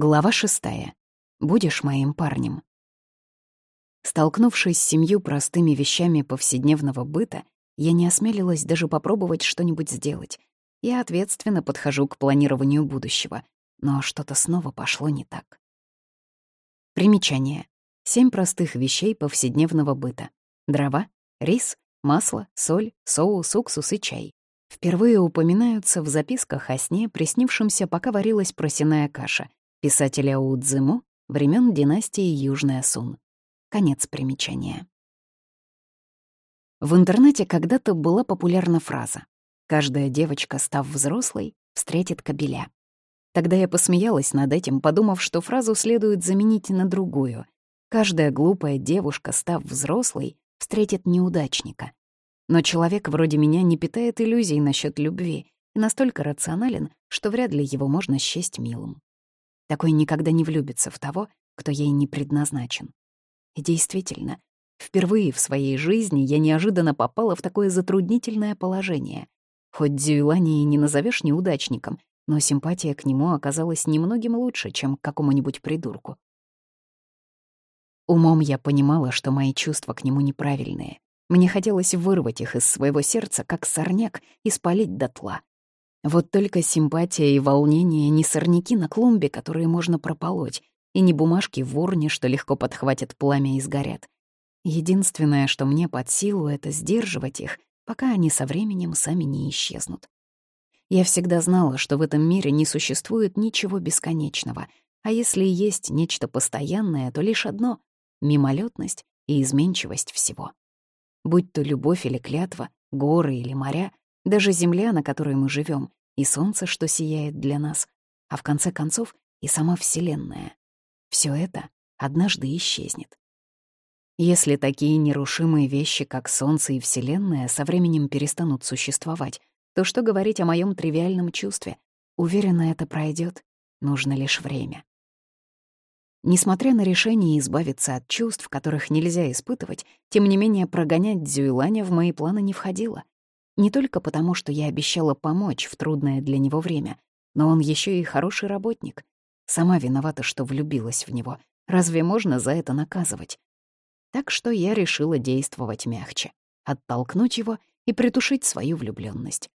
Глава шестая. Будешь моим парнем. Столкнувшись с семью простыми вещами повседневного быта, я не осмелилась даже попробовать что-нибудь сделать. Я ответственно подхожу к планированию будущего, но что-то снова пошло не так. Примечание. Семь простых вещей повседневного быта. Дрова, рис, масло, соль, соус, уксус и чай. Впервые упоминаются в записках о сне, приснившемся, пока варилась просяная каша, писателя Удзиму времен династии Южная Сун. Конец примечания. В интернете когда-то была популярна фраза «Каждая девочка, став взрослой, встретит кобеля». Тогда я посмеялась над этим, подумав, что фразу следует заменить на другую. «Каждая глупая девушка, став взрослой, встретит неудачника». Но человек вроде меня не питает иллюзий насчет любви и настолько рационален, что вряд ли его можно счесть милым. Такой никогда не влюбится в того, кто ей не предназначен. И действительно, впервые в своей жизни я неожиданно попала в такое затруднительное положение. Хоть Дзюйлани и не назовешь неудачником, но симпатия к нему оказалась немногим лучше, чем к какому-нибудь придурку. Умом я понимала, что мои чувства к нему неправильные. Мне хотелось вырвать их из своего сердца, как сорняк, и спалить дотла. Вот только симпатия и волнение не сорняки на клумбе, которые можно прополоть, и не бумажки в урне, что легко подхватят пламя и сгорят. Единственное, что мне под силу, это сдерживать их, пока они со временем сами не исчезнут. Я всегда знала, что в этом мире не существует ничего бесконечного, а если есть нечто постоянное, то лишь одно — мимолетность и изменчивость всего. Будь то любовь или клятва, горы или моря, даже земля, на которой мы живем, и солнце, что сияет для нас, а в конце концов и сама Вселенная. Все это однажды исчезнет. Если такие нерушимые вещи, как Солнце и Вселенная, со временем перестанут существовать, то что говорить о моем тривиальном чувстве? Уверена, это пройдет. Нужно лишь время. Несмотря на решение избавиться от чувств, которых нельзя испытывать, тем не менее прогонять Дзюйланя в мои планы не входило. Не только потому, что я обещала помочь в трудное для него время, но он еще и хороший работник. Сама виновата, что влюбилась в него. Разве можно за это наказывать? Так что я решила действовать мягче, оттолкнуть его и притушить свою влюбленность.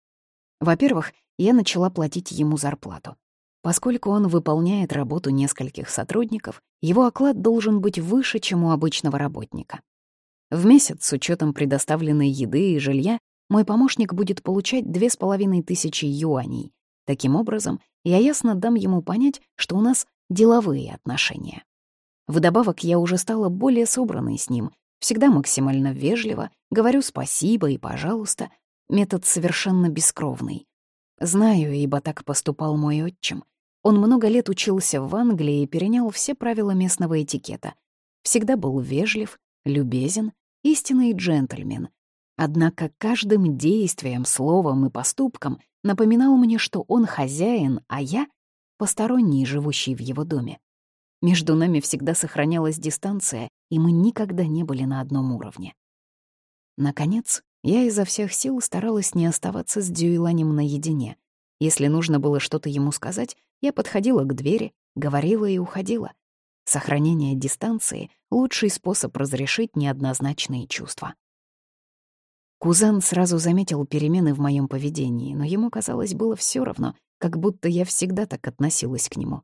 Во-первых, я начала платить ему зарплату. Поскольку он выполняет работу нескольких сотрудников, его оклад должен быть выше, чем у обычного работника. В месяц, с учетом предоставленной еды и жилья, мой помощник будет получать две с половиной тысячи юаней. Таким образом, я ясно дам ему понять, что у нас деловые отношения. Вдобавок, я уже стала более собранной с ним, всегда максимально вежливо, говорю спасибо и пожалуйста. Метод совершенно бескровный. Знаю, ибо так поступал мой отчим. Он много лет учился в Англии и перенял все правила местного этикета. Всегда был вежлив, любезен, истинный джентльмен, Однако каждым действием, словом и поступком напоминал мне, что он хозяин, а я — посторонний, живущий в его доме. Между нами всегда сохранялась дистанция, и мы никогда не были на одном уровне. Наконец, я изо всех сил старалась не оставаться с Дюйланем наедине. Если нужно было что-то ему сказать, я подходила к двери, говорила и уходила. Сохранение дистанции — лучший способ разрешить неоднозначные чувства. Кузен сразу заметил перемены в моем поведении, но ему, казалось, было все равно, как будто я всегда так относилась к нему.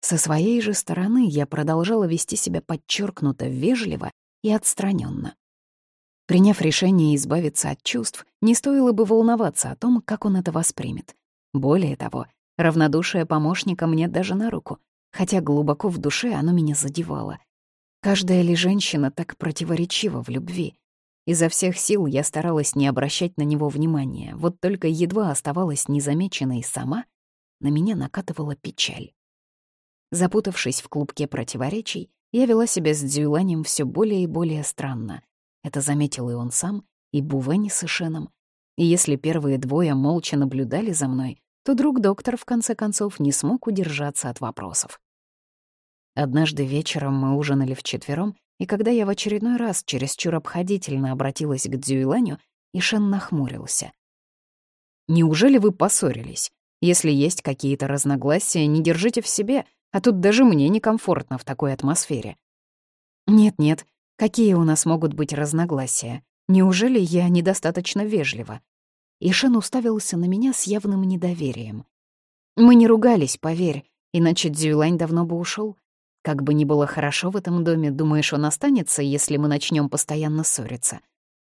Со своей же стороны я продолжала вести себя подчеркнуто вежливо и отстраненно. Приняв решение избавиться от чувств, не стоило бы волноваться о том, как он это воспримет. Более того, равнодушие помощника мне даже на руку, хотя глубоко в душе оно меня задевало. Каждая ли женщина так противоречива в любви? Изо всех сил я старалась не обращать на него внимания, вот только едва оставалась незамеченной сама, на меня накатывала печаль. Запутавшись в клубке противоречий, я вела себя с Дзюланем все более и более странно. Это заметил и он сам, и Бувени с Ишеном. И если первые двое молча наблюдали за мной, то друг-доктор в конце концов не смог удержаться от вопросов. Однажды вечером мы ужинали вчетвером, и когда я в очередной раз чересчур обходительно обратилась к Дзюйланю, Ишен нахмурился. «Неужели вы поссорились? Если есть какие-то разногласия, не держите в себе, а тут даже мне некомфортно в такой атмосфере. Нет-нет, какие у нас могут быть разногласия? Неужели я недостаточно вежлива? Ишен уставился на меня с явным недоверием. Мы не ругались, поверь, иначе Дзюйлань давно бы ушел. Как бы ни было хорошо в этом доме, думаешь, он останется, если мы начнем постоянно ссориться?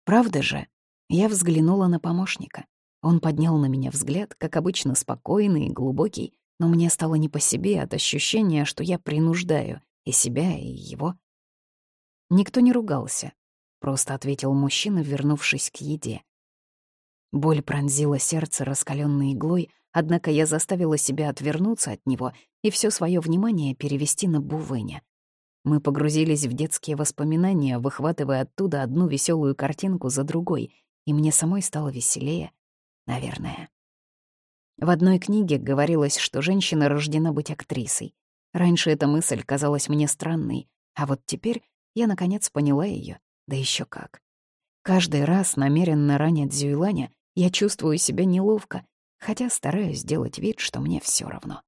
Правда же? Я взглянула на помощника. Он поднял на меня взгляд, как обычно, спокойный и глубокий, но мне стало не по себе от ощущения, что я принуждаю и себя, и его. Никто не ругался, просто ответил мужчина, вернувшись к еде. Боль пронзила сердце раскаленной иглой, однако я заставила себя отвернуться от него и все свое внимание перевести на Бувыня. Мы погрузились в детские воспоминания, выхватывая оттуда одну веселую картинку за другой, и мне самой стало веселее, наверное. В одной книге говорилось, что женщина рождена быть актрисой. Раньше эта мысль казалась мне странной, а вот теперь я наконец поняла ее, да еще как. Каждый раз, намеренно раня Дзюйланя, я чувствую себя неловко, хотя стараюсь сделать вид, что мне все равно.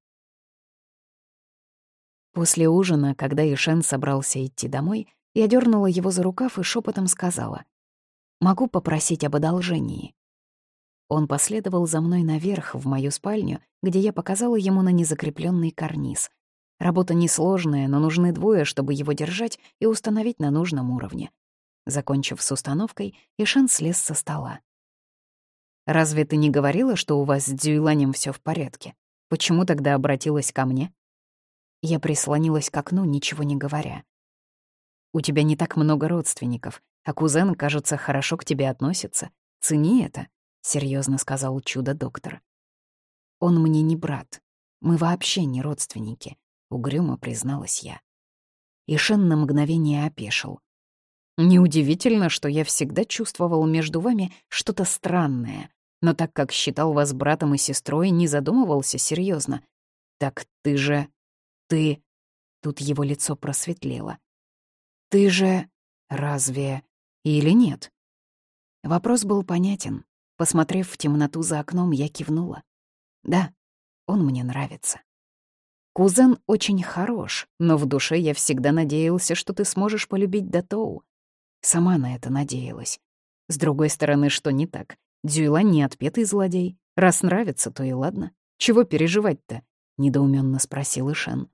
После ужина, когда Ишен собрался идти домой, я дернула его за рукав и шепотом сказала, «Могу попросить об одолжении?» Он последовал за мной наверх, в мою спальню, где я показала ему на незакрепленный карниз. Работа несложная, но нужны двое, чтобы его держать и установить на нужном уровне. Закончив с установкой, Ишан слез со стола. «Разве ты не говорила, что у вас с Дзюйланем все в порядке? Почему тогда обратилась ко мне?» Я прислонилась к окну, ничего не говоря. «У тебя не так много родственников, а кузен, кажется, хорошо к тебе относится. Цени это. — серьезно сказал чудо-доктор. «Он мне не брат. Мы вообще не родственники», — угрюмо призналась я. Ишен на мгновение опешил. «Неудивительно, что я всегда чувствовал между вами что-то странное, но так как считал вас братом и сестрой, не задумывался серьезно. Так ты же... ты...» Тут его лицо просветлело. «Ты же... разве... или нет?» Вопрос был понятен. Посмотрев в темноту за окном, я кивнула. Да, он мне нравится. Кузен очень хорош, но в душе я всегда надеялся, что ты сможешь полюбить Датоу. Сама на это надеялась. С другой стороны, что не так? Дзюйлань не отпетый злодей. Раз нравится, то и ладно. Чего переживать-то? Недоуменно спросил Ишен.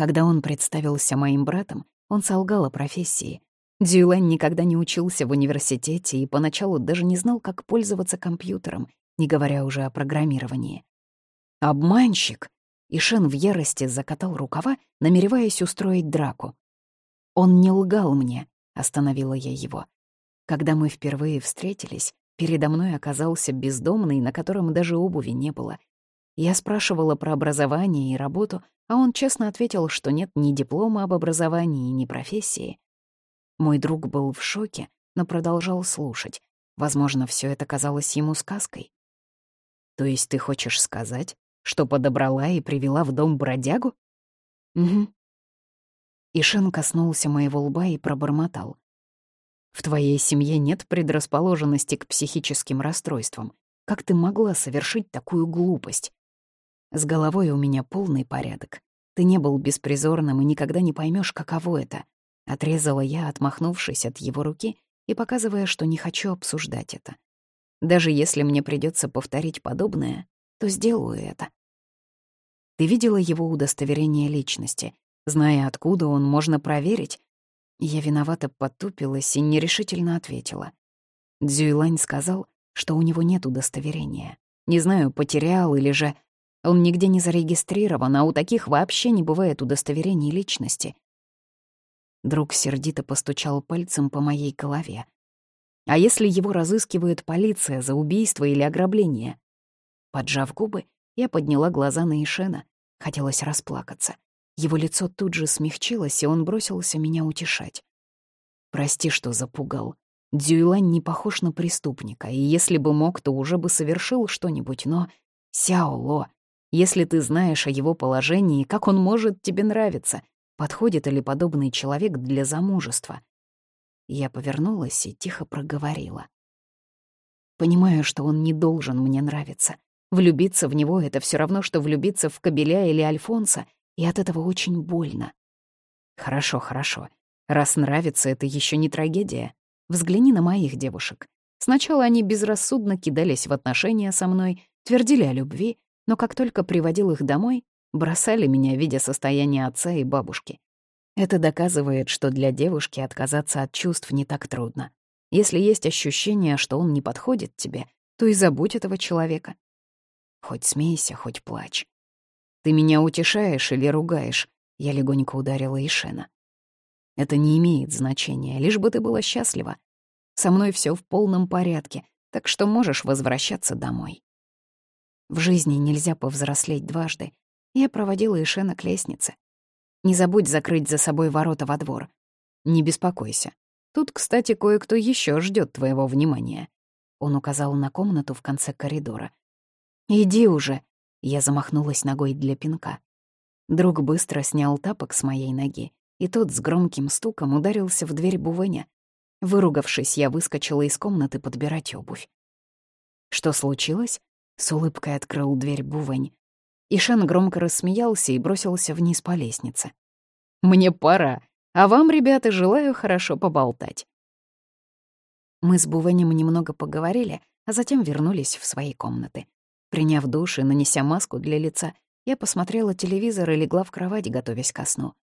Когда он представился моим братом, он солгал о профессии, Дзюлань никогда не учился в университете и поначалу даже не знал, как пользоваться компьютером, не говоря уже о программировании. «Обманщик!» И Шен в ярости закатал рукава, намереваясь устроить драку. «Он не лгал мне», — остановила я его. Когда мы впервые встретились, передо мной оказался бездомный, на котором даже обуви не было. Я спрашивала про образование и работу, а он честно ответил, что нет ни диплома об образовании, ни профессии. Мой друг был в шоке, но продолжал слушать. Возможно, все это казалось ему сказкой. «То есть ты хочешь сказать, что подобрала и привела в дом бродягу?» «Угу». Ишен коснулся моего лба и пробормотал. «В твоей семье нет предрасположенности к психическим расстройствам. Как ты могла совершить такую глупость? С головой у меня полный порядок. Ты не был беспризорным и никогда не поймешь, каково это Отрезала я, отмахнувшись от его руки и показывая, что не хочу обсуждать это. Даже если мне придется повторить подобное, то сделаю это. Ты видела его удостоверение личности? Зная, откуда он, можно проверить? Я виновато потупилась и нерешительно ответила. Дзюйлань сказал, что у него нет удостоверения. Не знаю, потерял или же... Он нигде не зарегистрирован, а у таких вообще не бывает удостоверений личности. Друг сердито постучал пальцем по моей голове. «А если его разыскивает полиция за убийство или ограбление?» Поджав губы, я подняла глаза на Ишена. Хотелось расплакаться. Его лицо тут же смягчилось, и он бросился меня утешать. «Прости, что запугал. Дзюйлань не похож на преступника, и если бы мог, то уже бы совершил что-нибудь, но... Сяоло, если ты знаешь о его положении, как он может тебе нравиться? подходит ли подобный человек для замужества. Я повернулась и тихо проговорила. Понимаю, что он не должен мне нравиться, Влюбиться в него — это все равно, что влюбиться в Кабеля или Альфонса, и от этого очень больно. Хорошо, хорошо. Раз нравится, это еще не трагедия. Взгляни на моих девушек. Сначала они безрассудно кидались в отношения со мной, твердили о любви, но как только приводил их домой, бросали меня, видя состояние отца и бабушки. Это доказывает, что для девушки отказаться от чувств не так трудно. Если есть ощущение, что он не подходит тебе, то и забудь этого человека. Хоть смейся, хоть плачь. Ты меня утешаешь или ругаешь? Я легонько ударила Ишена. Это не имеет значения, лишь бы ты была счастлива. Со мной все в полном порядке, так что можешь возвращаться домой. В жизни нельзя повзрослеть дважды. Я проводила Ишена к лестнице. Не забудь закрыть за собой ворота во двор. Не беспокойся. Тут, кстати, кое-кто еще ждет твоего внимания. Он указал на комнату в конце коридора. «Иди уже!» — я замахнулась ногой для пинка. Друг быстро снял тапок с моей ноги, и тот с громким стуком ударился в дверь Бувеня. Выругавшись, я выскочила из комнаты подбирать обувь. Что случилось? С улыбкой открыл дверь Бувень. Ишан громко рассмеялся и бросился вниз по лестнице. «Мне пора, а вам, ребята, желаю хорошо поболтать». Мы с Бувенем немного поговорили, а затем вернулись в свои комнаты. Приняв душ и нанеся маску для лица, я посмотрела телевизор и легла в кровать, готовясь ко сну.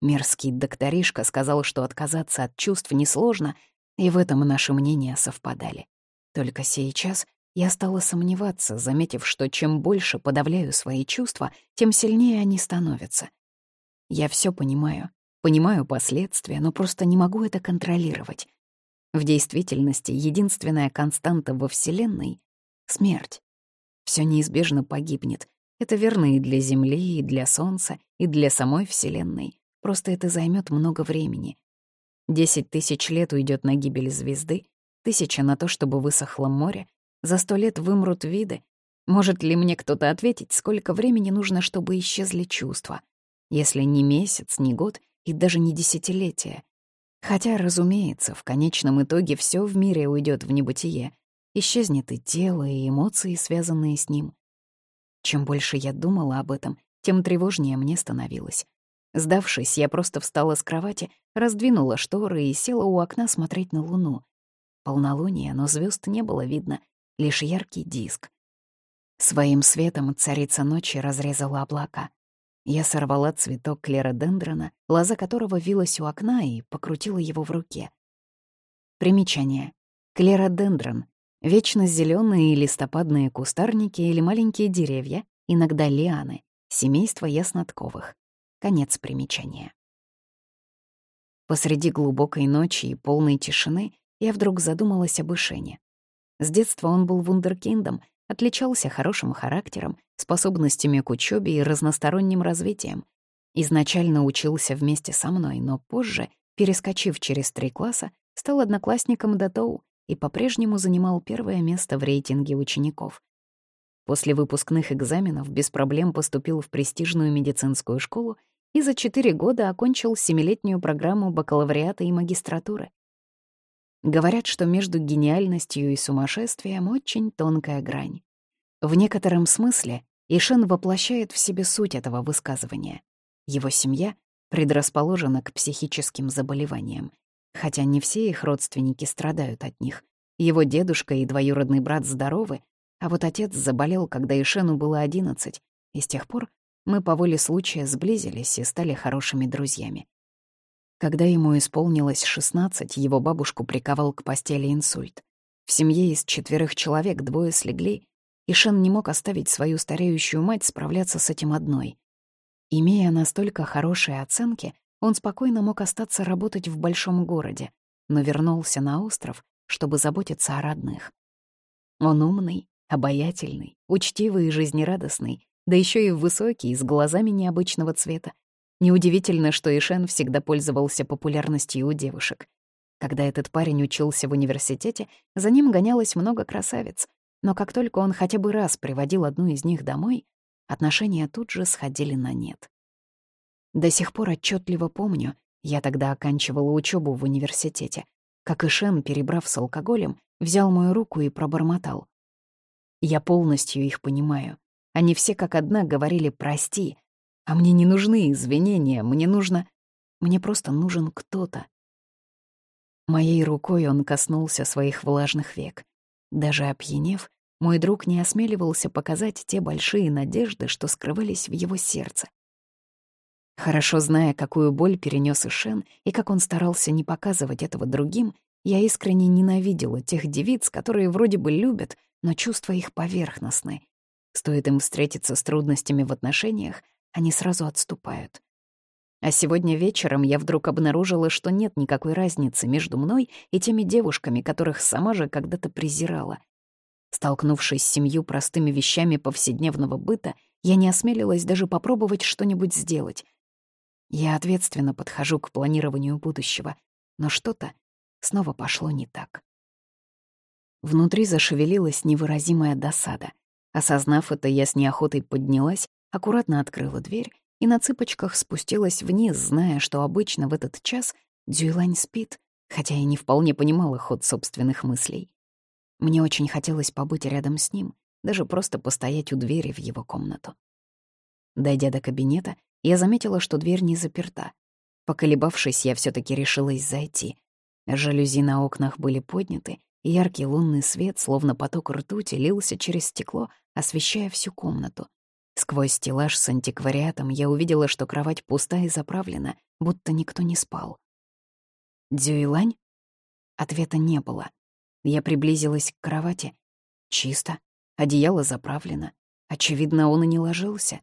Мерзкий докторишка сказал, что отказаться от чувств несложно, и в этом наши мнения совпадали. Только сейчас я стала сомневаться, заметив, что чем больше подавляю свои чувства, тем сильнее они становятся. Я все понимаю, понимаю последствия, но просто не могу это контролировать. В действительности единственная константа во Вселенной — смерть все неизбежно погибнет. Это верно и для Земли, и для Солнца, и для самой Вселенной. Просто это займет много времени. Десять тысяч лет уйдет на гибель звезды, тысяча на то, чтобы высохло море, за сто лет вымрут виды. Может ли мне кто-то ответить, сколько времени нужно, чтобы исчезли чувства? Если не месяц, не год и даже не десятилетие. Хотя, разумеется, в конечном итоге все в мире уйдет в небытие, Исчезнет и тело, и эмоции, связанные с ним. Чем больше я думала об этом, тем тревожнее мне становилось. Сдавшись, я просто встала с кровати, раздвинула шторы и села у окна смотреть на луну. Полнолуние, но звезд не было видно, лишь яркий диск. Своим светом царица ночи разрезала облака. Я сорвала цветок клеродендрона, лоза которого вилась у окна, и покрутила его в руке. Примечание. Клеродендрон Вечно зеленые листопадные кустарники или маленькие деревья, иногда лианы, семейство яснотковых. Конец примечания. Посреди глубокой ночи и полной тишины я вдруг задумалась об Ишене. С детства он был вундеркиндом, отличался хорошим характером, способностями к учебе и разносторонним развитием. Изначально учился вместе со мной, но позже, перескочив через три класса, стал одноклассником Датоу и по-прежнему занимал первое место в рейтинге учеников. После выпускных экзаменов без проблем поступил в престижную медицинскую школу и за четыре года окончил семилетнюю программу бакалавриата и магистратуры. Говорят, что между гениальностью и сумасшествием очень тонкая грань. В некотором смысле Ишен воплощает в себе суть этого высказывания. Его семья предрасположена к психическим заболеваниям, хотя не все их родственники страдают от них. Его дедушка и двоюродный брат здоровы, а вот отец заболел, когда Ишену было одиннадцать, и с тех пор мы по воле случая сблизились и стали хорошими друзьями. Когда ему исполнилось шестнадцать, его бабушку приковал к постели инсульт. В семье из четверых человек двое слегли, и Шен не мог оставить свою стареющую мать справляться с этим одной. Имея настолько хорошие оценки, он спокойно мог остаться работать в большом городе, но вернулся на остров, чтобы заботиться о родных. Он умный, обаятельный, учтивый и жизнерадостный, да еще и высокий, с глазами необычного цвета. Неудивительно, что Ишен всегда пользовался популярностью у девушек. Когда этот парень учился в университете, за ним гонялось много красавиц, но как только он хотя бы раз приводил одну из них домой, отношения тут же сходили на нет. До сих пор отчетливо помню, я тогда оканчивала учебу в университете, как Ишен, перебрав с алкоголем, взял мою руку и пробормотал. Я полностью их понимаю. Они все как одна говорили «прости», а мне не нужны извинения, мне нужно... Мне просто нужен кто-то. Моей рукой он коснулся своих влажных век. Даже опьянев, мой друг не осмеливался показать те большие надежды, что скрывались в его сердце. Хорошо зная, какую боль перенес Ишен и как он старался не показывать этого другим, я искренне ненавидела тех девиц, которые вроде бы любят, но чувства их поверхностны. Стоит им встретиться с трудностями в отношениях, они сразу отступают. А сегодня вечером я вдруг обнаружила, что нет никакой разницы между мной и теми девушками, которых сама же когда-то презирала. Столкнувшись с семью простыми вещами повседневного быта, я не осмелилась даже попробовать что-нибудь сделать. Я ответственно подхожу к планированию будущего, но что-то снова пошло не так. Внутри зашевелилась невыразимая досада. Осознав это, я с неохотой поднялась, аккуратно открыла дверь и на цыпочках спустилась вниз, зная, что обычно в этот час Дюйлань спит, хотя я не вполне понимала ход собственных мыслей. Мне очень хотелось побыть рядом с ним, даже просто постоять у двери в его комнату. Дойдя до кабинета, я заметила, что дверь не заперта. Поколебавшись, я все таки решилась зайти. Жалюзи на окнах были подняты, и яркий лунный свет, словно поток ртути, лился через стекло, освещая всю комнату. Сквозь стеллаж с антиквариатом я увидела, что кровать пуста и заправлена, будто никто не спал. «Дзюйлань?» Ответа не было. Я приблизилась к кровати. Чисто. Одеяло заправлено. Очевидно, он и не ложился.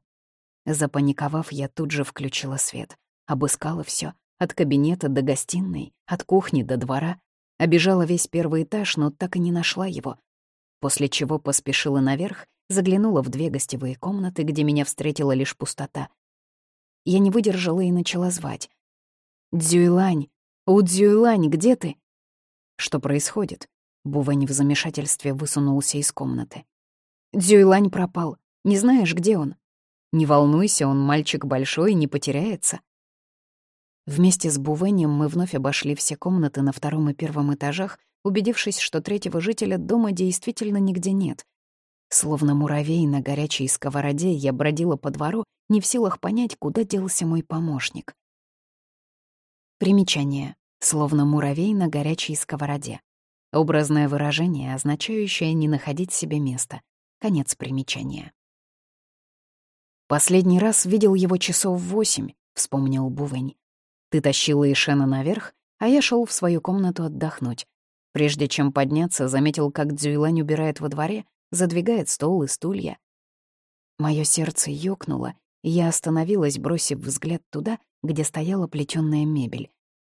Запаниковав, я тут же включила свет. Обыскала все, От кабинета до гостиной, от кухни до двора. Обежала весь первый этаж, но так и не нашла его. После чего поспешила наверх заглянула в две гостевые комнаты, где меня встретила лишь пустота. Я не выдержала и начала звать. «Дзюйлань! У Дзюйлань, где ты?» «Что происходит?» Бувань в замешательстве высунулся из комнаты. «Дзюйлань пропал. Не знаешь, где он?» «Не волнуйся, он мальчик большой и не потеряется». Вместе с Бувенем мы вновь обошли все комнаты на втором и первом этажах, убедившись, что третьего жителя дома действительно нигде нет. Словно муравей на горячей сковороде я бродила по двору, не в силах понять, куда делся мой помощник. Примечание. Словно муравей на горячей сковороде. Образное выражение, означающее не находить себе места. Конец примечания. «Последний раз видел его часов восемь», — вспомнил Бувень. «Ты тащила Ишена наверх, а я шел в свою комнату отдохнуть. Прежде чем подняться, заметил, как Дзюйлань убирает во дворе, задвигает стол и стулья. Моё сердце ёкнуло, и я остановилась, бросив взгляд туда, где стояла плетённая мебель.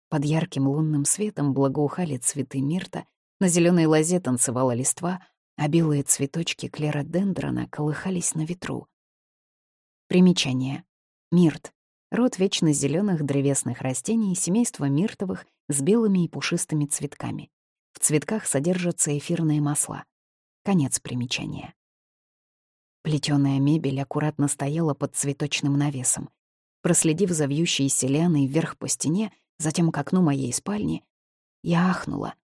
Под ярким лунным светом благоухали цветы мирта, на зелёной лозе танцевала листва, а белые цветочки клеродендрона колыхались на ветру. Примечание. Мирт — род вечно зелёных древесных растений семейства миртовых с белыми и пушистыми цветками. В цветках содержатся эфирные масла. Конец примечания. Плетёная мебель аккуратно стояла под цветочным навесом. Проследив за вьющейся лианой вверх по стене, затем к окну моей спальни, я ахнула.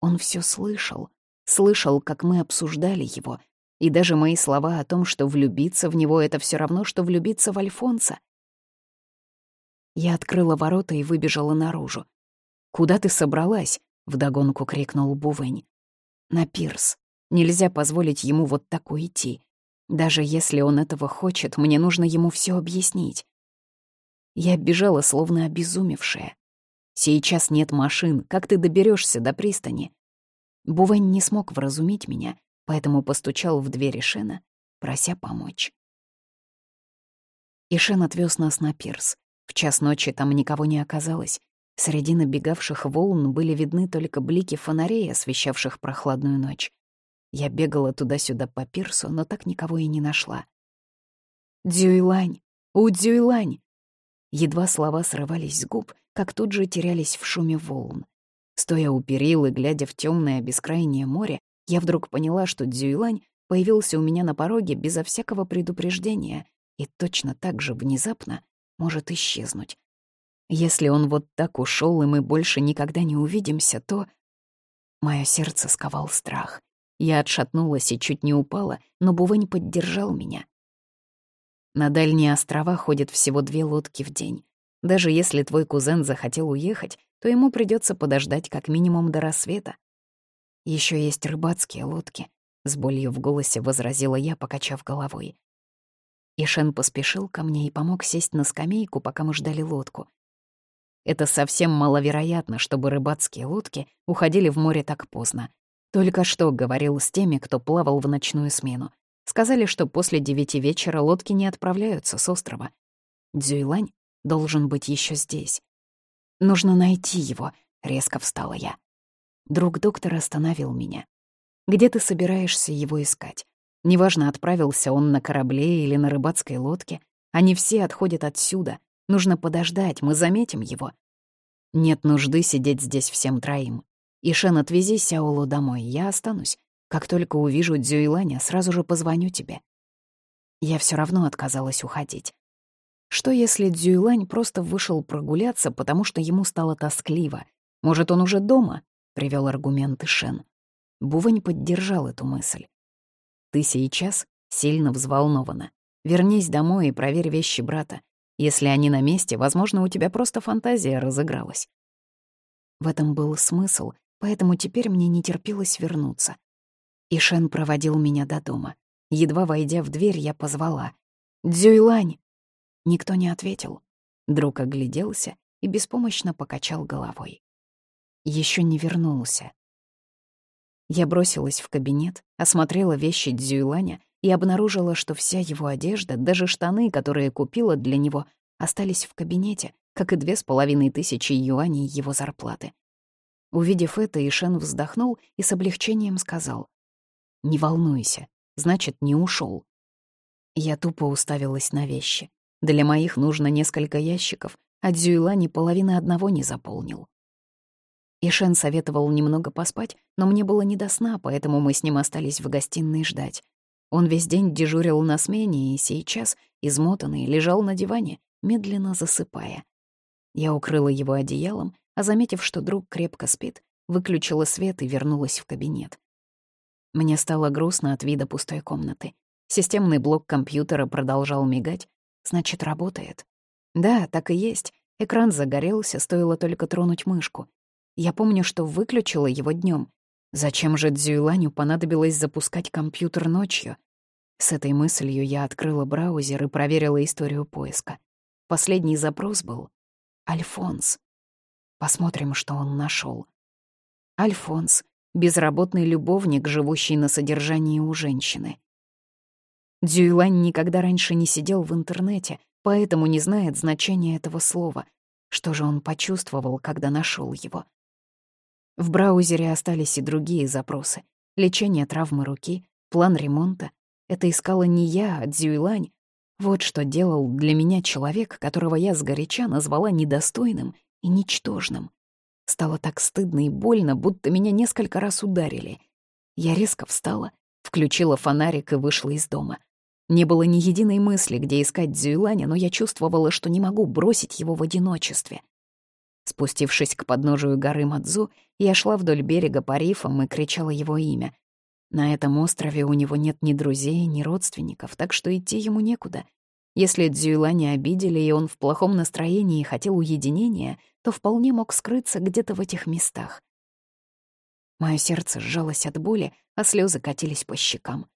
Он всё слышал, слышал, как мы обсуждали его, и даже мои слова о том, что влюбиться в него — это всё равно, что влюбиться в Альфонса. Я открыла ворота и выбежала наружу. «Куда ты собралась?» — вдогонку крикнул Бувень. «На пирс», Нельзя позволить ему вот так уйти. Даже если он этого хочет, мне нужно ему все объяснить. Я бежала, словно обезумевшая. Сейчас нет машин, как ты доберешься до пристани? Бувань не смог вразумить меня, поэтому постучал в дверь Шена, прося помочь. Ишен отвез нас на пирс. В час ночи там никого не оказалось. Среди набегавших волн были видны только блики фонарей, освещавших прохладную ночь. Я бегала туда-сюда по пирсу, но так никого и не нашла. «Дзюйлань! У Дзюйлань!» Едва слова срывались с губ, как тут же терялись в шуме волн. Стоя у перил и глядя в темное бескрайнее море, я вдруг поняла, что Дзюйлань появился у меня на пороге безо всякого предупреждения и точно так же внезапно может исчезнуть. Если он вот так ушел и мы больше никогда не увидимся, то... Мое сердце сковал страх. Я отшатнулась и чуть не упала, но Бувень поддержал меня. На дальние острова ходят всего две лодки в день. Даже если твой кузен захотел уехать, то ему придется подождать как минимум до рассвета. Еще есть рыбацкие лодки, с болью в голосе возразила я, покачав головой. Ишен поспешил ко мне и помог сесть на скамейку, пока мы ждали лодку. Это совсем маловероятно, чтобы рыбацкие лодки уходили в море так поздно. Только что говорил с теми, кто плавал в ночную смену. Сказали, что после девяти вечера лодки не отправляются с острова. Дзюйлань должен быть еще здесь. Нужно найти его, резко встала я. Друг доктора остановил меня. Где ты собираешься его искать? Неважно, отправился он на корабле или на рыбацкой лодке, они все отходят отсюда. Нужно подождать, мы заметим его. Нет нужды сидеть здесь всем троим. Ишен, отвези Сяолу домой, я останусь. Как только увижу Дзюйланя, сразу же позвоню тебе. Я все равно отказалась уходить. Что если Дзюйлань просто вышел прогуляться, потому что ему стало тоскливо? Может, он уже дома? Привел аргументы Шен. Бувань поддержал эту мысль. Ты сейчас сильно взволнована. Вернись домой и проверь вещи брата. Если они на месте, возможно, у тебя просто фантазия разыгралась. В этом был смысл, поэтому теперь мне не терпелось вернуться. Ишен проводил меня до дома. Едва войдя в дверь, я позвала. «Дзюйлань!» Никто не ответил. Друг огляделся и беспомощно покачал головой. Еще не вернулся. Я бросилась в кабинет, осмотрела вещи Дзюйланя и обнаружила, что вся его одежда, даже штаны, которые купила для него, остались в кабинете, как и две с половиной тысячи юаней его зарплаты. Увидев это, Ишен вздохнул и с облегчением сказал. «Не волнуйся, значит, не ушел. Я тупо уставилась на вещи. Для моих нужно несколько ящиков, а Дзюйлани половины одного не заполнил. Ишен советовал немного поспать, но мне было не до сна, поэтому мы с ним остались в гостиной ждать. Он весь день дежурил на смене и сейчас, измотанный, лежал на диване, медленно засыпая. Я укрыла его одеялом, а заметив, что друг крепко спит, выключила свет и вернулась в кабинет. Мне стало грустно от вида пустой комнаты. Системный блок компьютера продолжал мигать, значит, работает. Да, так и есть. Экран загорелся, стоило только тронуть мышку. Я помню, что выключила его днем. Зачем же Дзюйланю понадобилось запускать компьютер ночью? С этой мыслью я открыла браузер и проверила историю поиска. Последний запрос был «Альфонс». Посмотрим, что он нашел. Альфонс — безработный любовник, живущий на содержании у женщины. Дзюйлань никогда раньше не сидел в интернете, поэтому не знает значения этого слова. Что же он почувствовал, когда нашел его? В браузере остались и другие запросы. Лечение травмы руки, план ремонта. Это искала не я, а Дзюйлань. Вот что делал для меня человек, которого я сгоряча назвала недостойным и ничтожным. Стало так стыдно и больно, будто меня несколько раз ударили. Я резко встала, включила фонарик и вышла из дома. Не было ни единой мысли, где искать Дзюйланя, но я чувствовала, что не могу бросить его в одиночестве. Спустившись к подножию горы Мадзу, я шла вдоль берега по рифам и кричала его имя. На этом острове у него нет ни друзей, ни родственников, так что идти ему некуда. Если Дзюйла не обидели, и он в плохом настроении хотел уединения, то вполне мог скрыться где-то в этих местах. Моё сердце сжалось от боли, а слезы катились по щекам.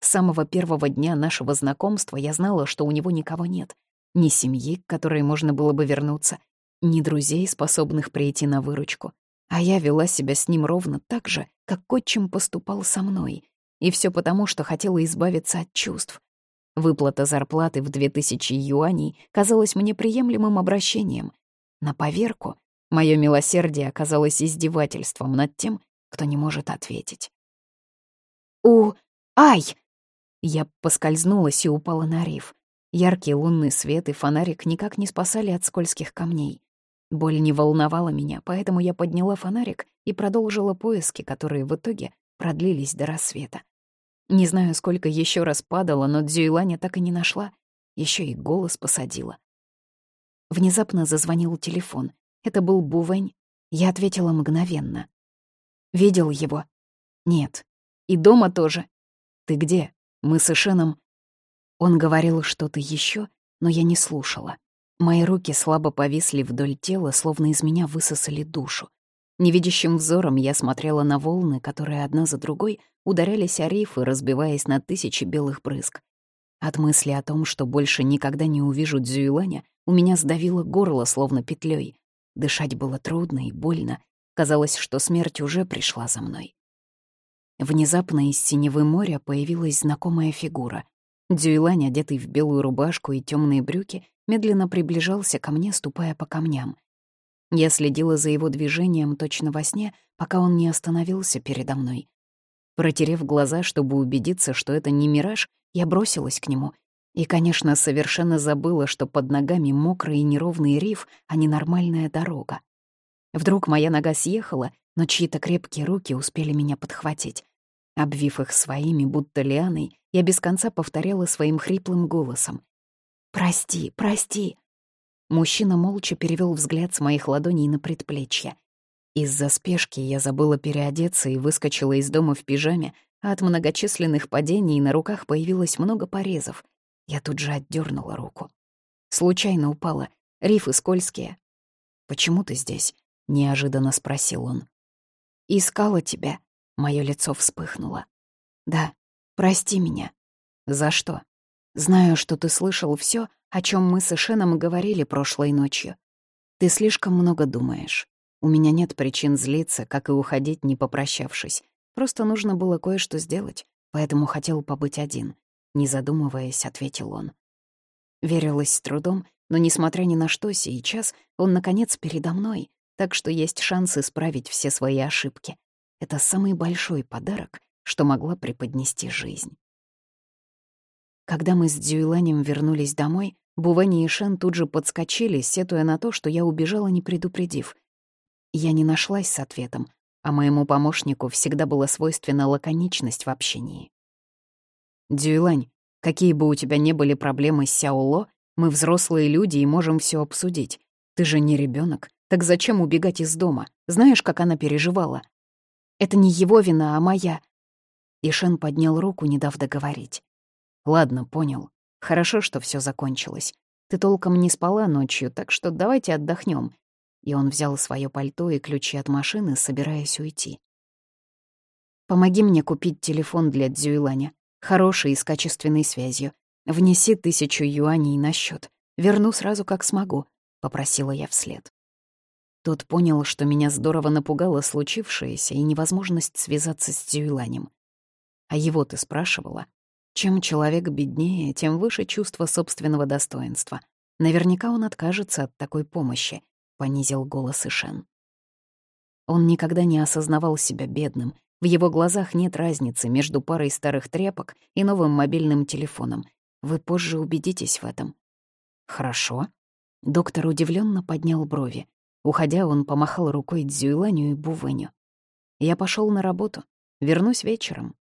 С самого первого дня нашего знакомства я знала, что у него никого нет. Ни семьи, к которой можно было бы вернуться, ни друзей, способных прийти на выручку. А я вела себя с ним ровно так же, как отчим поступал со мной. И все потому, что хотела избавиться от чувств. Выплата зарплаты в 2000 юаней казалась мне приемлемым обращением. На поверку мое милосердие оказалось издевательством над тем, кто не может ответить. «У... Ай!» Я поскользнулась и упала на риф. Яркий лунный свет и фонарик никак не спасали от скользких камней. Боль не волновала меня, поэтому я подняла фонарик и продолжила поиски, которые в итоге продлились до рассвета. Не знаю, сколько еще раз падала, но Дзюйланя так и не нашла. Еще и голос посадила. Внезапно зазвонил телефон. Это был Бувень. Я ответила мгновенно. «Видел его?» «Нет». И дома тоже. Ты где? Мы с Ишеном...» Он говорил что-то еще, но я не слушала. Мои руки слабо повисли вдоль тела, словно из меня высосали душу. Невидящим взором я смотрела на волны, которые одна за другой ударялись о рифы, разбиваясь на тысячи белых брызг. От мысли о том, что больше никогда не увижу Дзюйланя, у меня сдавило горло, словно петлей. Дышать было трудно и больно. Казалось, что смерть уже пришла за мной. Внезапно из синевы моря появилась знакомая фигура. Дзюйлань, одетый в белую рубашку и темные брюки, медленно приближался ко мне, ступая по камням. Я следила за его движением точно во сне, пока он не остановился передо мной. Протерев глаза, чтобы убедиться, что это не мираж, я бросилась к нему. И, конечно, совершенно забыла, что под ногами мокрый и неровный риф, а не нормальная дорога. Вдруг моя нога съехала, но чьи-то крепкие руки успели меня подхватить. Обвив их своими, будто лианой, я без конца повторяла своим хриплым голосом. «Прости, прости!» Мужчина молча перевел взгляд с моих ладоней на предплечье. Из-за спешки я забыла переодеться и выскочила из дома в пижаме, а от многочисленных падений на руках появилось много порезов. Я тут же отдернула руку. Случайно упала. Рифы скользкие. «Почему ты здесь?» — неожиданно спросил он. «Искала тебя». Моё лицо вспыхнуло. «Да, прости меня». «За что?» «Знаю, что ты слышал все, о чем мы с Эшеном говорили прошлой ночью. Ты слишком много думаешь. У меня нет причин злиться, как и уходить, не попрощавшись. Просто нужно было кое-что сделать, поэтому хотел побыть один. Не задумываясь, ответил он. Верилась с трудом, но, несмотря ни на что, сейчас он, наконец, передо мной, так что есть шанс исправить все свои ошибки. Это самый большой подарок, что могла преподнести жизнь. Когда мы с Дзюйланем вернулись домой, Бувани и Шен тут же подскочили, сетуя на то, что я убежала, не предупредив. Я не нашлась с ответом, а моему помощнику всегда была свойственна лаконичность в общении. «Дзюйлань, какие бы у тебя не были проблемы с Сяоло, мы взрослые люди и можем все обсудить. Ты же не ребенок, так зачем убегать из дома? Знаешь, как она переживала?» «Это не его вина, а моя». Ишен поднял руку, не дав договорить. Ладно, понял. Хорошо, что все закончилось. Ты толком не спала ночью, так что давайте отдохнем. И он взял свое пальто и ключи от машины, собираясь уйти. Помоги мне купить телефон для Дзюйланя. Хороший и с качественной связью. Внеси тысячу юаней на счет. Верну сразу, как смогу, — попросила я вслед. Тот понял, что меня здорово напугало случившееся и невозможность связаться с Дзюйланем. А его ты спрашивала? Чем человек беднее, тем выше чувство собственного достоинства. Наверняка он откажется от такой помощи, — понизил голос Ишен. Он никогда не осознавал себя бедным. В его глазах нет разницы между парой старых тряпок и новым мобильным телефоном. Вы позже убедитесь в этом. Хорошо. Доктор удивленно поднял брови. Уходя, он помахал рукой Дзюйланю и Бувеню. Я пошел на работу. Вернусь вечером.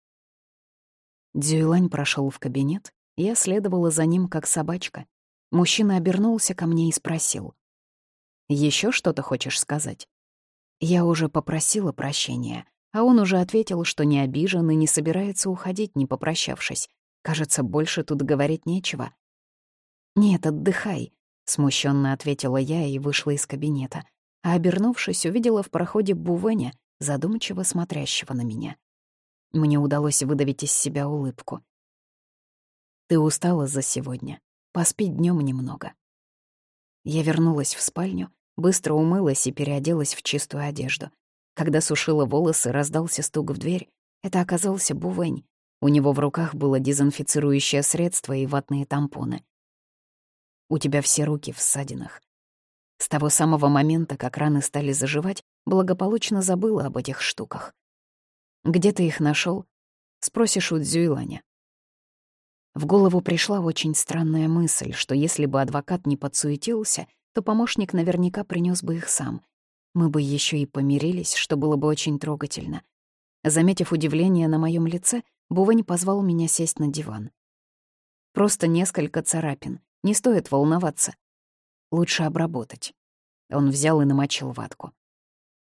Дзюйлань прошел в кабинет, я следовала за ним, как собачка. Мужчина обернулся ко мне и спросил. Еще что-то хочешь сказать?» Я уже попросила прощения, а он уже ответил, что не обижен и не собирается уходить, не попрощавшись. Кажется, больше тут говорить нечего. «Нет, отдыхай», — смущенно ответила я и вышла из кабинета, а, обернувшись, увидела в проходе Бувеня, задумчиво смотрящего на меня. Мне удалось выдавить из себя улыбку. «Ты устала за сегодня. Поспи днем немного». Я вернулась в спальню, быстро умылась и переоделась в чистую одежду. Когда сушила волосы, раздался стук в дверь. Это оказался Бувень. У него в руках было дезинфицирующее средство и ватные тампоны. «У тебя все руки в ссадинах». С того самого момента, как раны стали заживать, благополучно забыла об этих штуках. Где ты их нашел? Спросишь у Дзюйланя. В голову пришла очень странная мысль, что если бы адвокат не подсуетился, то помощник наверняка принес бы их сам. Мы бы еще и помирились, что было бы очень трогательно. Заметив удивление на моем лице, Бувань позвал меня сесть на диван. Просто несколько царапин. Не стоит волноваться. Лучше обработать. Он взял и намочил ватку.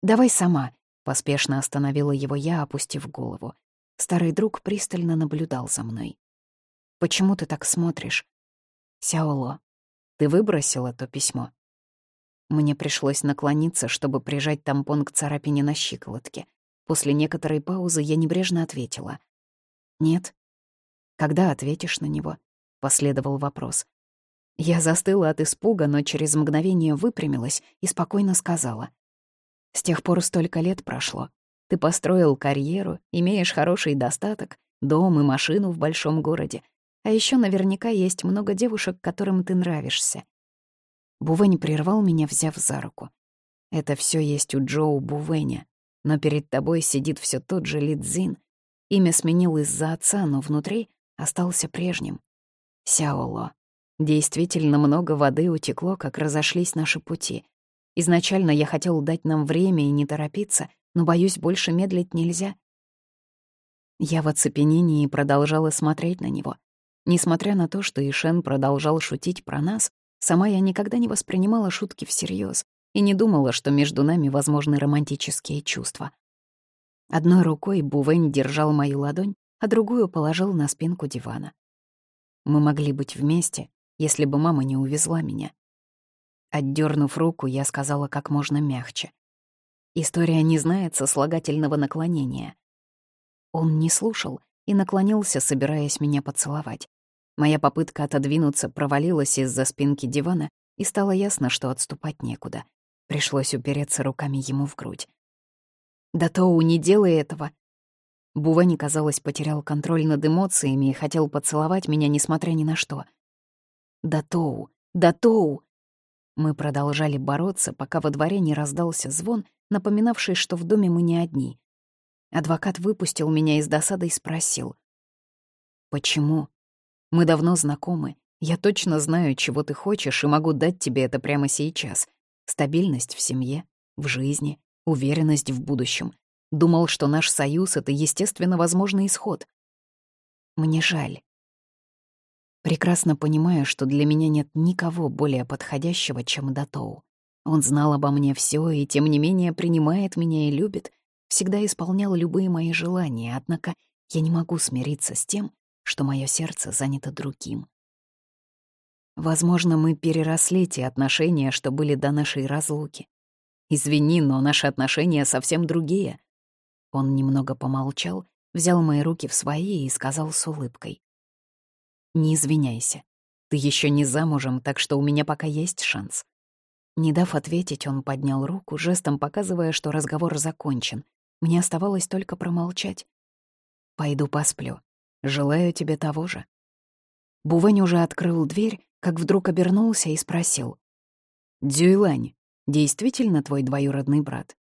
«Давай сама», Поспешно остановила его я, опустив голову. Старый друг пристально наблюдал за мной. «Почему ты так смотришь?» «Сяоло, ты выбросила то письмо?» Мне пришлось наклониться, чтобы прижать тампон к царапине на щиколотке. После некоторой паузы я небрежно ответила. «Нет». «Когда ответишь на него?» — последовал вопрос. Я застыла от испуга, но через мгновение выпрямилась и спокойно сказала. «С тех пор столько лет прошло. Ты построил карьеру, имеешь хороший достаток, дом и машину в большом городе. А еще наверняка есть много девушек, которым ты нравишься. Бувень прервал меня, взяв за руку. «Это все есть у Джоу Бувеня, но перед тобой сидит все тот же Лидзин. Имя сменил из-за отца, но внутри остался прежним. Сяоло. Действительно много воды утекло, как разошлись наши пути. Изначально я хотел дать нам время и не торопиться, но, боюсь, больше медлить нельзя. Я в оцепенении продолжала смотреть на него. Несмотря на то, что Ишен продолжал шутить про нас, Сама я никогда не воспринимала шутки всерьез и не думала, что между нами возможны романтические чувства. Одной рукой Бувень держал мою ладонь, а другую положил на спинку дивана. Мы могли быть вместе, если бы мама не увезла меня. Отдернув руку, я сказала как можно мягче. История не знает сослагательного наклонения. Он не слушал и наклонился, собираясь меня поцеловать. Моя попытка отодвинуться провалилась из-за спинки дивана, и стало ясно, что отступать некуда. Пришлось упереться руками ему в грудь. «Да Тоу, не делай этого!» Бувани, казалось, потерял контроль над эмоциями и хотел поцеловать меня, несмотря ни на что. «Да Тоу! Да Тоу!» Мы продолжали бороться, пока во дворе не раздался звон, напоминавший, что в доме мы не одни. Адвокат выпустил меня из досады и спросил. «Почему?» Мы давно знакомы. Я точно знаю, чего ты хочешь, и могу дать тебе это прямо сейчас. Стабильность в семье, в жизни, уверенность в будущем. Думал, что наш союз — это естественно возможный исход. Мне жаль. Прекрасно понимаю, что для меня нет никого более подходящего, чем Датоу. Он знал обо мне все и, тем не менее, принимает меня и любит, всегда исполнял любые мои желания, однако я не могу смириться с тем, что мое сердце занято другим. Возможно, мы переросли те отношения, что были до нашей разлуки. Извини, но наши отношения совсем другие. Он немного помолчал, взял мои руки в свои и сказал с улыбкой. «Не извиняйся. Ты еще не замужем, так что у меня пока есть шанс». Не дав ответить, он поднял руку, жестом показывая, что разговор закончен. Мне оставалось только промолчать. «Пойду посплю. Желаю тебе того же». Бувень уже открыл дверь, как вдруг обернулся и спросил. «Дзюйлань, действительно твой двоюродный брат?»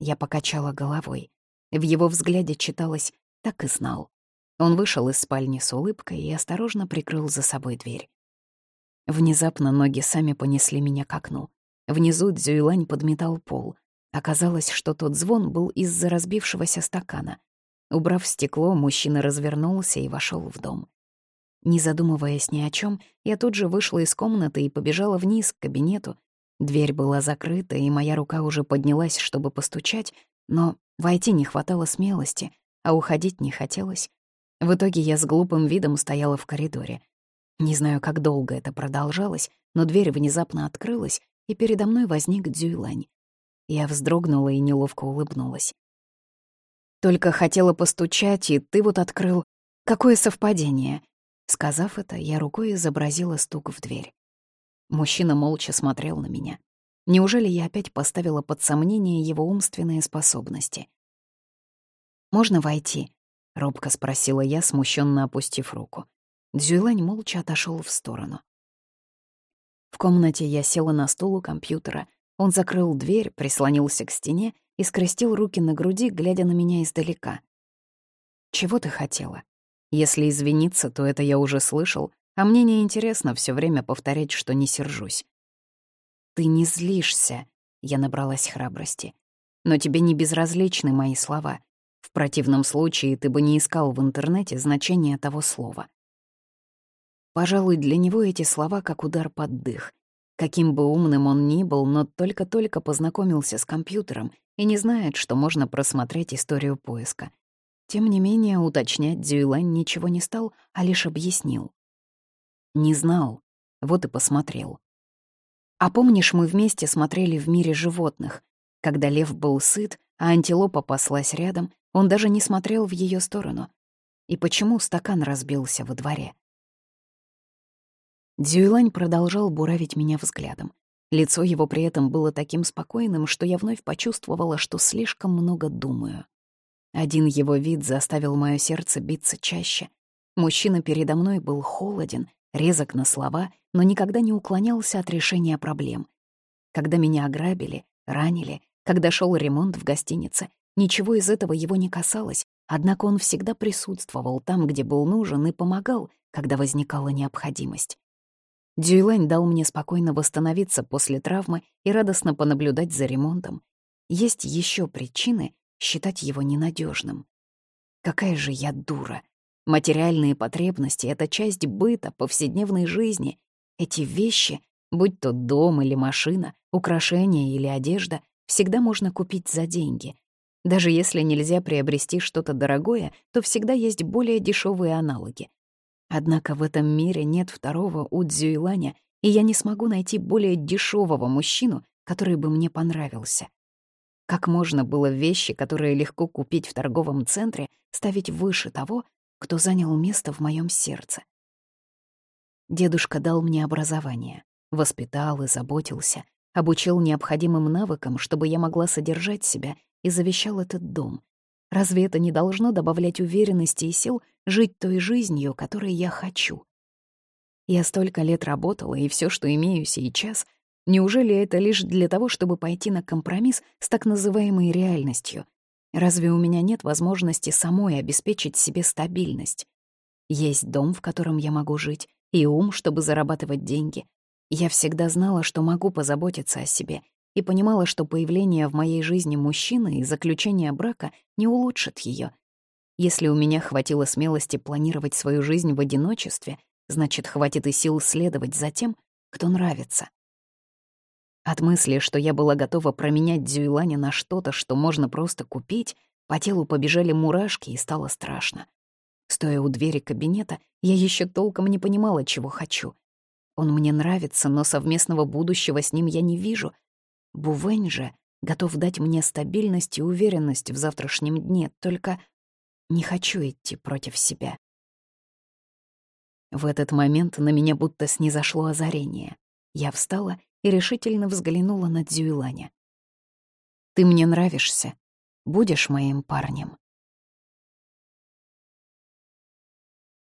Я покачала головой. В его взгляде читалось «так и знал». Он вышел из спальни с улыбкой и осторожно прикрыл за собой дверь. Внезапно ноги сами понесли меня к окну. Внизу Дзюйлань подметал пол. Оказалось, что тот звон был из-за разбившегося стакана. Убрав стекло, мужчина развернулся и вошел в дом. Не задумываясь ни о чем, я тут же вышла из комнаты и побежала вниз к кабинету. Дверь была закрыта, и моя рука уже поднялась, чтобы постучать, но войти не хватало смелости, а уходить не хотелось. В итоге я с глупым видом стояла в коридоре. Не знаю, как долго это продолжалось, но дверь внезапно открылась, и передо мной возник Дзюйлань. Я вздрогнула и неловко улыбнулась. Только хотела постучать, и ты вот открыл. Какое совпадение!» Сказав это, я рукой изобразила стук в дверь. Мужчина молча смотрел на меня. Неужели я опять поставила под сомнение его умственные способности? «Можно войти?» — робко спросила я, смущенно опустив руку. Дзюйлань молча отошел в сторону. В комнате я села на стул у компьютера. Он закрыл дверь, прислонился к стене и скрестил руки на груди, глядя на меня издалека. «Чего ты хотела? Если извиниться, то это я уже слышал, а мне не интересно все время повторять, что не сержусь». «Ты не злишься», — я набралась храбрости. «Но тебе не безразличны мои слова. В противном случае ты бы не искал в интернете значение того слова». Пожалуй, для него эти слова как удар под дых. Каким бы умным он ни был, но только-только познакомился с компьютером и не знает, что можно просмотреть историю поиска. Тем не менее, уточнять Дзюйлань ничего не стал, а лишь объяснил. «Не знал. Вот и посмотрел. А помнишь, мы вместе смотрели в мире животных? Когда лев был сыт, а антилопа паслась рядом, он даже не смотрел в ее сторону. И почему стакан разбился во дворе? Дзюйлань продолжал буравить меня взглядом. Лицо его при этом было таким спокойным, что я вновь почувствовала, что слишком много думаю. Один его вид заставил мое сердце биться чаще. Мужчина передо мной был холоден, резок на слова, но никогда не уклонялся от решения проблем. Когда меня ограбили, ранили, когда шел ремонт в гостинице, ничего из этого его не касалось, однако он всегда присутствовал там, где был нужен, и помогал, когда возникала необходимость. Дюйлань дал мне спокойно восстановиться после травмы и радостно понаблюдать за ремонтом. Есть еще причины считать его ненадежным. Какая же я дура! Материальные потребности — это часть быта, повседневной жизни. Эти вещи, будь то дом или машина, украшения или одежда, всегда можно купить за деньги. Даже если нельзя приобрести что-то дорогое, то всегда есть более дешевые аналоги. Однако в этом мире нет второго Удзюйланя, и я не смогу найти более дешевого мужчину, который бы мне понравился. Как можно было вещи, которые легко купить в торговом центре, ставить выше того, кто занял место в моем сердце. Дедушка дал мне образование, воспитал и заботился, обучил необходимым навыкам, чтобы я могла содержать себя, и завещал этот дом. Разве это не должно добавлять уверенности и сил жить той жизнью, которой я хочу? Я столько лет работала, и все, что имею сейчас, неужели это лишь для того, чтобы пойти на компромисс с так называемой реальностью, Разве у меня нет возможности самой обеспечить себе стабильность? Есть дом, в котором я могу жить, и ум, чтобы зарабатывать деньги. Я всегда знала, что могу позаботиться о себе, и понимала, что появление в моей жизни мужчины и заключение брака не улучшит ее. Если у меня хватило смелости планировать свою жизнь в одиночестве, значит, хватит и сил следовать за тем, кто нравится. От мысли, что я была готова променять Дзюйланя на что-то, что можно просто купить, по телу побежали мурашки и стало страшно. Стоя у двери кабинета, я еще толком не понимала, чего хочу. Он мне нравится, но совместного будущего с ним я не вижу. Бувень же готов дать мне стабильность и уверенность в завтрашнем дне, только не хочу идти против себя. В этот момент на меня будто снизошло озарение. Я встала и решительно взглянула на Дзюйланя. «Ты мне нравишься. Будешь моим парнем?»